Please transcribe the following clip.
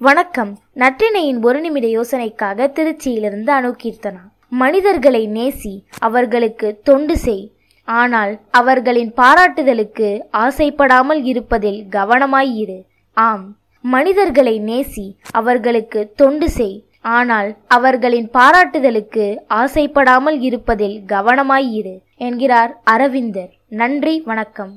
வணக்கம். நற்றினையின் ஒரு நிமிட யோசனைக்காக திருச்சியிலிருந்து அணுகீர்த்தனா மனிதர்களை நேசி அவர்களுக்கு தொண்டு செய். ஆனால் அவர்களின் பாராட்டுதலுக்கு ஆசைப்படாமல் இருப்பதில் கவனமாய் இரு. ஆம். மனிதர்களை நேசி அவர்களுக்கு தொண்டு செய். ஆனால் அவர்களின் பாராட்டுதலுக்கு ஆசைப்படாமல் இருப்பதில் கவனமாய் இரு என்கிறார் அரவிந்தர். நன்றி வணக்கம்.